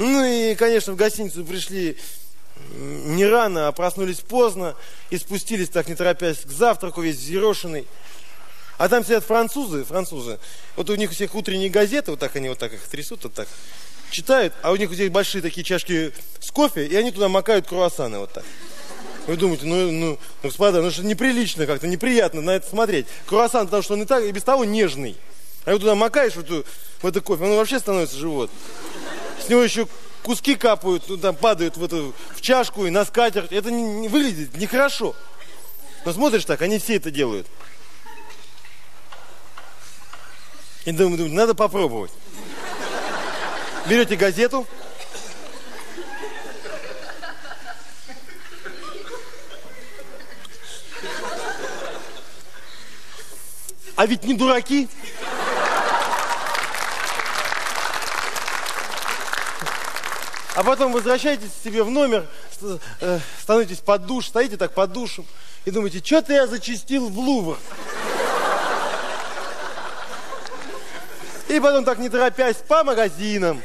Ну и, конечно, в гостиницу пришли не рано, а проснулись поздно и спустились так не торопясь к завтраку, весь взъерошенный. А там сидят французы, французы. Вот у них у всех утренние газеты, вот так они вот так их трясут, вот так читают, а у них здесь большие такие чашки с кофе, и они туда макают круассаны вот так. Вы думаете, ну, ну, ну господа, ну что неприлично как-то, неприятно на это смотреть. Круассан, потому что он и так, и без того нежный. А вот туда макаешь вот эту, в это кофе, он вообще становится живот. С него еще куски капают, ну, там падают в, эту, в чашку и на скатерть. Это не, не выглядит нехорошо. Но смотришь так, они все это делают. И думаю, думаю надо попробовать. Берете газету, а ведь не дураки. А потом возвращаетесь себе в номер, э, становитесь под душ, стоите так под душем и думаете, что-то я зачистил в Лувр. И потом так не торопясь по магазинам.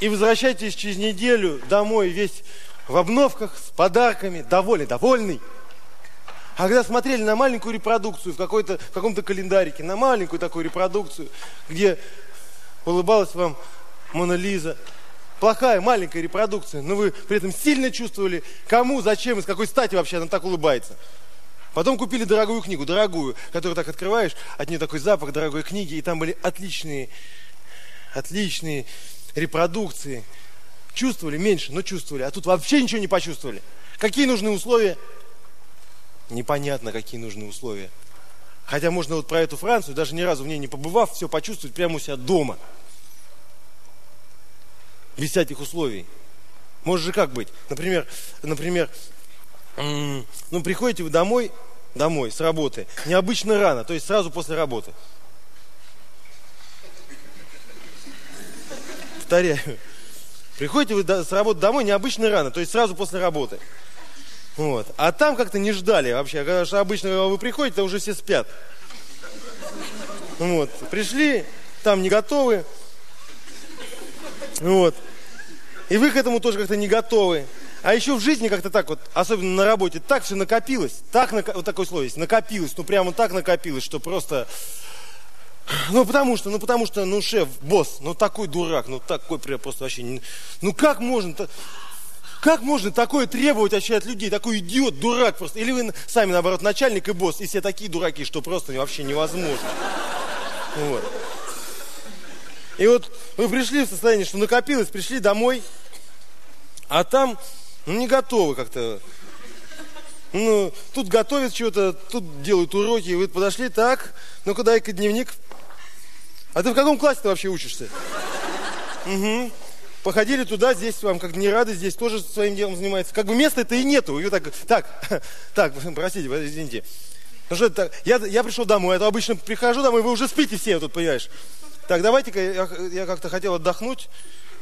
И возвращайтесь через неделю домой весь в обновках, с подарками, довольный, довольный. А когда смотрели на маленькую репродукцию в, какой-то, в каком-то календарике, на маленькую такую репродукцию, где улыбалась вам Мона Лиза, плохая, маленькая репродукция, но вы при этом сильно чувствовали, кому, зачем и с какой стати вообще она так улыбается. Потом купили дорогую книгу, дорогую, которую так открываешь, от нее такой запах дорогой книги, и там были отличные, отличные репродукции. Чувствовали меньше, но чувствовали, а тут вообще ничего не почувствовали. Какие нужны условия? Непонятно, какие нужны условия. Хотя можно вот про эту Францию, даже ни разу в ней не побывав, все почувствовать прямо у себя дома. Без всяких условий. Может же как быть? Например, например ну, приходите вы домой, домой с работы, необычно рано, то есть сразу после работы. Повторяю. Приходите вы с работы домой необычно рано, то есть сразу после работы. Вот. А там как-то не ждали вообще. Когда что обычно вы приходите, то уже все спят. Вот. Пришли, там не готовы. Вот. И вы к этому тоже как-то не готовы. А еще в жизни как-то так вот, особенно на работе, так все накопилось, так, вот такое слово есть, накопилось, ну прямо так накопилось, что просто, ну потому что, ну потому что, ну шеф, босс, ну такой дурак, ну такой прям просто вообще, ну как можно, как можно такое требовать вообще от людей, такой идиот, дурак просто, или вы сами наоборот начальник и босс, и все такие дураки, что просто вообще невозможно. Вот. И вот вы пришли в состояние, что накопилось, пришли домой, а там ну, не готовы как-то. Ну, тут готовят что-то, тут делают уроки. Вы подошли, так, ну-ка дай-ка дневник. А ты в каком классе ты вообще учишься? Угу. Походили туда, здесь вам как не рады, здесь тоже своим делом занимается. Как бы места-то и нету. И так, так, так, простите, извините. Ну что это Я, я пришел домой, а то обычно прихожу домой, вы уже спите все тут, понимаешь. Так, давайте-ка, я, я как-то хотел отдохнуть,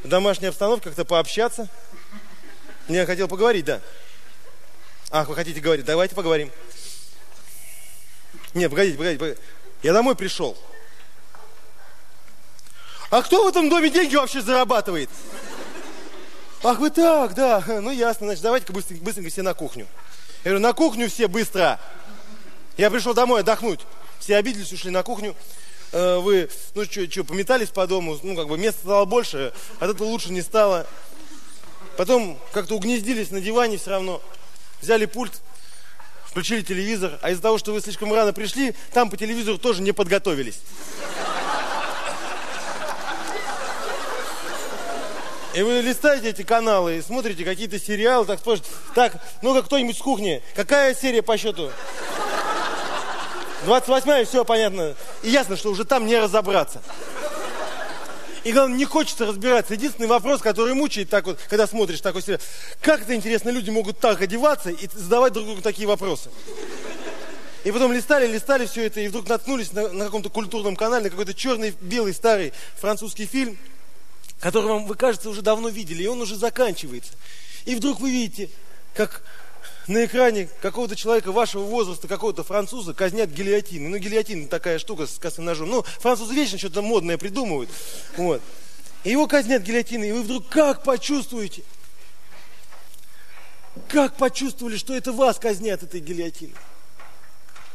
в домашней обстановке, как-то пообщаться. Я хотел поговорить, да. Ах, вы хотите говорить? Давайте поговорим. Не, погодите, погодите, погодите. Я домой пришел. А кто в этом доме деньги вообще зарабатывает? Ах, вы так, да. Ну, ясно. Значит, давайте-ка быстренько, быстренько все на кухню. Я говорю, на кухню все быстро. Я пришел домой отдохнуть. Все обиделись, ушли на кухню. Э, вы, ну, что, пометались по дому. Ну, как бы места стало больше, от этого лучше не стало. Потом как-то угнездились на диване все равно. Взяли пульт, включили телевизор, а из-за того, что вы слишком рано пришли, там по телевизору тоже не подготовились. И вы листаете эти каналы и смотрите какие-то сериалы, так спрашиваете, так, ну-ка кто-нибудь с кухни, какая серия по счету? 28-я, все понятно. И ясно, что уже там не разобраться. И главное, не хочется разбираться. Единственный вопрос, который мучает так вот, когда смотришь такой сериал, как это интересно, люди могут так одеваться и задавать друг другу такие вопросы. И потом листали, листали все это, и вдруг наткнулись на, на каком-то культурном канале, на какой-то черный, белый, старый французский фильм, который вам, вы, кажется, уже давно видели, и он уже заканчивается. И вдруг вы видите, как на экране какого-то человека вашего возраста, какого-то француза казнят гильотиной. Ну, гильотина такая штука с косым ножом. Ну, французы вечно что-то модное придумывают. Вот. И его казнят гильотиной, и вы вдруг как почувствуете? Как почувствовали, что это вас казнят этой гильотиной?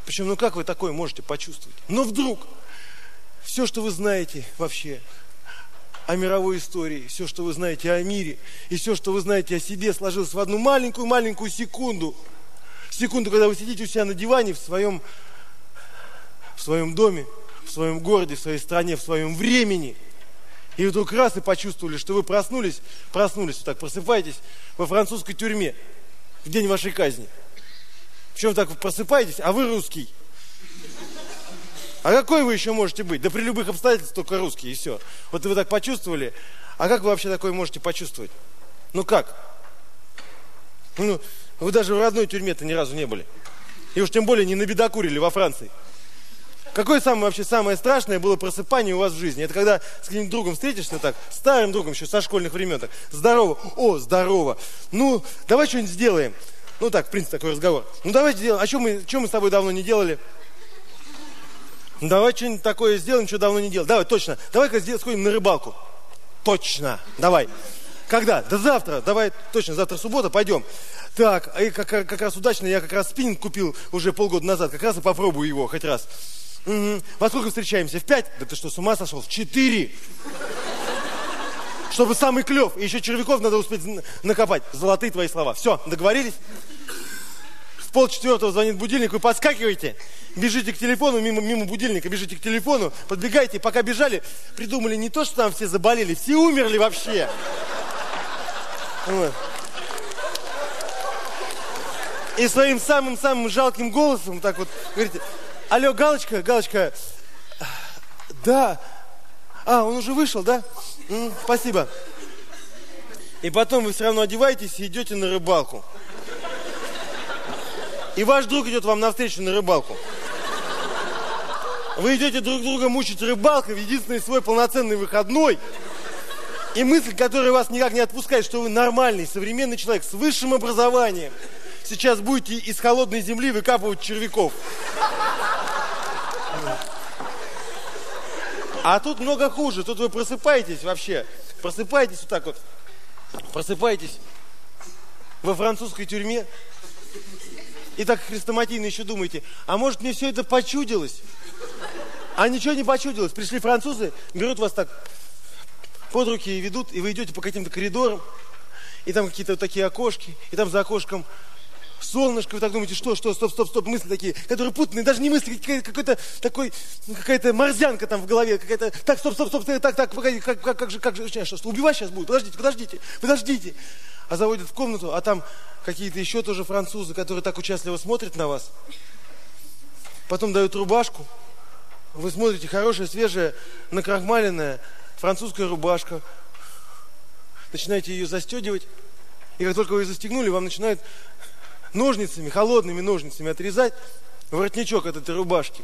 Причем, ну как вы такое можете почувствовать? Но вдруг все, что вы знаете вообще о мировой истории, все, что вы знаете о мире, и все, что вы знаете о себе, сложилось в одну маленькую-маленькую секунду. Секунду, когда вы сидите у себя на диване в своем, в своем доме, в своем городе, в своей стране, в своем времени. И вдруг раз и почувствовали, что вы проснулись, проснулись, вот так просыпаетесь во французской тюрьме в день вашей казни. Причем так вы просыпаетесь, а вы русский. А какой вы еще можете быть? Да при любых обстоятельствах только русский, и все. Вот вы так почувствовали. А как вы вообще такое можете почувствовать? Ну как? Ну, вы даже в родной тюрьме-то ни разу не были. И уж тем более не на бедокурили во Франции. Какое самое вообще самое страшное было просыпание у вас в жизни? Это когда с каким-нибудь другом встретишься так, старым другом еще со школьных времен так, здорово, о, здорово. Ну, давай что-нибудь сделаем. Ну так, в принципе, такой разговор. Ну давайте сделаем. А что мы, что мы с тобой давно не делали? Ну, давай что-нибудь такое сделаем, что давно не делал. Давай, точно. Давай-ка сходим на рыбалку. Точно. Давай. Когда? Да завтра. Давай, точно, завтра суббота, пойдем. Так, и как, как раз удачно, я как раз спиннинг купил уже полгода назад. Как раз и попробую его хоть раз. Угу. Во сколько встречаемся? В пять? Да ты что, с ума сошел? В четыре. Чтобы самый клев. И еще червяков надо успеть накопать. Золотые твои слова. Все, договорились? Пол четвертого звонит будильник, вы подскакиваете, бежите к телефону, мимо, мимо будильника, бежите к телефону, подбегаете, пока бежали, придумали не то, что там все заболели, все умерли вообще. Вот. И своим самым-самым жалким голосом так вот говорите, алло, Галочка, Галочка, да, а, он уже вышел, да? М, спасибо. И потом вы все равно одеваетесь и идете на рыбалку. И ваш друг идет вам навстречу на рыбалку. Вы идете друг друга мучить рыбалкой в единственный свой полноценный выходной. И мысль, которая вас никак не отпускает, что вы нормальный, современный человек с высшим образованием, сейчас будете из холодной земли выкапывать червяков. А тут много хуже. Тут вы просыпаетесь вообще. Просыпаетесь вот так вот. Просыпаетесь во французской тюрьме и так хрестоматийно еще думаете, а может мне все это почудилось? А ничего не почудилось. Пришли французы, берут вас так под руки и ведут, и вы идете по каким-то коридорам, и там какие-то вот такие окошки, и там за окошком солнышко, вы так думаете, что, что, стоп, стоп, стоп, мысли такие, которые путанные, даже не мысли, какой-то такой, какая-то морзянка там в голове, какая-то, так, стоп, стоп, стоп, так, так, погоди, как, как, как же, как же, что, что, убивать сейчас будет, подождите, подождите, подождите а заводят в комнату, а там какие-то еще тоже французы, которые так участливо смотрят на вас. Потом дают рубашку. Вы смотрите, хорошая, свежая, накрахмаленная французская рубашка. Начинаете ее застегивать. И как только вы ее застегнули, вам начинают ножницами, холодными ножницами отрезать воротничок от этой рубашки.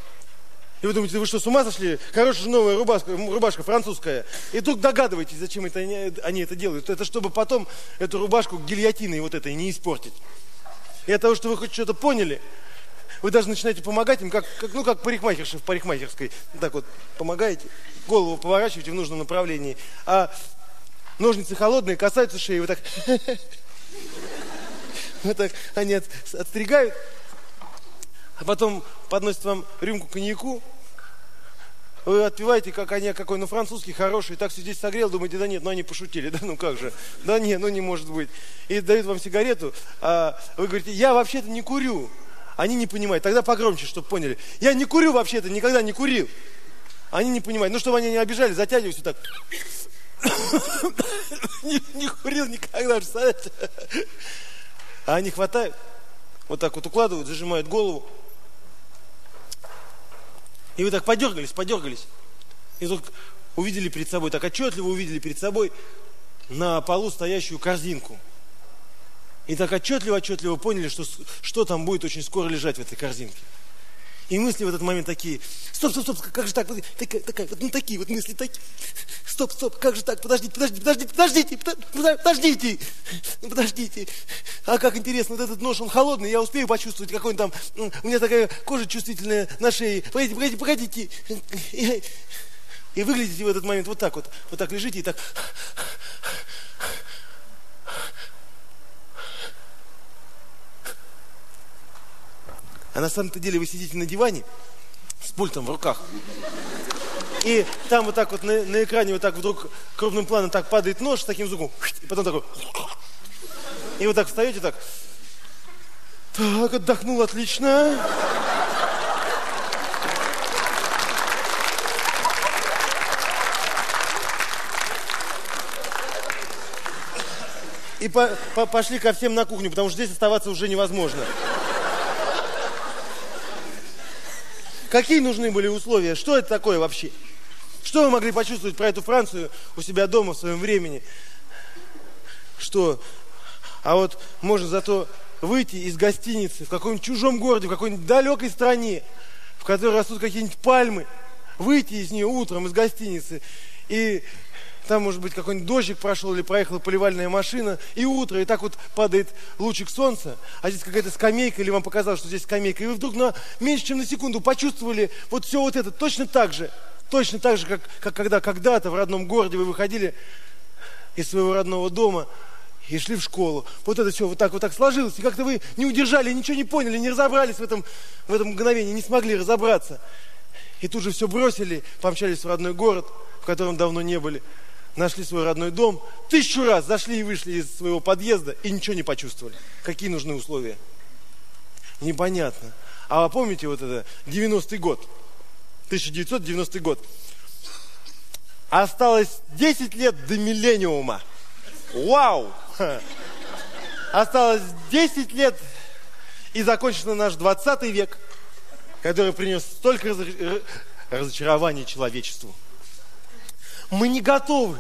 И вы думаете, вы что, с ума сошли? Же новая рубашка, рубашка французская. И тут догадываетесь, зачем это они, они это делают. Это чтобы потом эту рубашку гильотиной вот этой не испортить. И от того, что вы хоть что-то поняли, вы даже начинаете помогать им, как, как, ну, как парикмахерша в парикмахерской. Так вот, помогаете, голову поворачиваете в нужном направлении. А ножницы холодные, касаются шеи, вы так... Вот так они отстригают, а потом подносят вам рюмку коньяку, вы отпиваете, как коньяк какой, ну, французский, хороший, так все здесь согрел, думаете, да нет, ну, они пошутили, да, ну, как же, да нет, ну, не может быть. И дают вам сигарету, а вы говорите, я вообще-то не курю. Они не понимают, тогда погромче, чтобы поняли. Я не курю вообще-то, никогда не курил. Они не понимают, ну, чтобы они не обижали, затягиваюсь вот так. не, не курил никогда, представляете? А они хватают, вот так вот укладывают, зажимают голову, и вы так подергались, подергались. И вдруг увидели перед собой, так отчетливо увидели перед собой на полу стоящую корзинку. И так отчетливо, отчетливо поняли, что, что там будет очень скоро лежать в этой корзинке. И мысли в этот момент такие, стоп, стоп, стоп, как же так, такая, такая, ну такие вот мысли, такие, стоп, стоп, как же так, подождите, подождите, подождите, подождите, подождите, подождите. А как интересно, вот этот нож, он холодный, я успею почувствовать, какой он там, у меня такая кожа чувствительная на шее. Погодите, погодите, погодите. И выглядите в этот момент вот так вот. Вот так лежите и так... А на самом-то деле вы сидите на диване с пультом в руках. И там вот так вот на, на экране вот так вдруг крупным планом так падает нож с таким звуком. И потом такой... И вот так встаете так. Так, отдохнул отлично. И по, по, пошли ко всем на кухню, потому что здесь оставаться уже невозможно. Какие нужны были условия? Что это такое вообще? Что вы могли почувствовать про эту Францию у себя дома в своем времени? Что? А вот можно зато выйти из гостиницы в каком-нибудь чужом городе, в какой-нибудь далекой стране, в которой растут какие-нибудь пальмы, выйти из нее утром из гостиницы и там, может быть, какой-нибудь дождик прошел или проехала поливальная машина, и утро, и так вот падает лучик солнца, а здесь какая-то скамейка, или вам показалось, что здесь скамейка, и вы вдруг на меньше, чем на секунду почувствовали вот все вот это точно так же, точно так же, как, как когда когда-то в родном городе вы выходили из своего родного дома и шли в школу. Вот это все вот так вот так сложилось, и как-то вы не удержали, ничего не поняли, не разобрались в этом, в этом мгновении, не смогли разобраться. И тут же все бросили, помчались в родной город, в котором давно не были нашли свой родной дом, тысячу раз зашли и вышли из своего подъезда и ничего не почувствовали. Какие нужны условия? Непонятно. А вы помните вот это 90-й год, 1990 год. Осталось 10 лет до миллениума. Вау! Осталось 10 лет и закончится наш 20 век, который принес столько разочарований человечеству. Мы не готовы.